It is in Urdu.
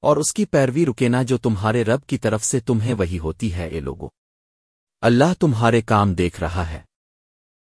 اور اس کی پیروی رکینا جو تمہارے رب کی طرف سے تمہیں وہی ہوتی ہے، اے لوگو۔ اللہ تمہارے کام دیکھ رہا ہے۔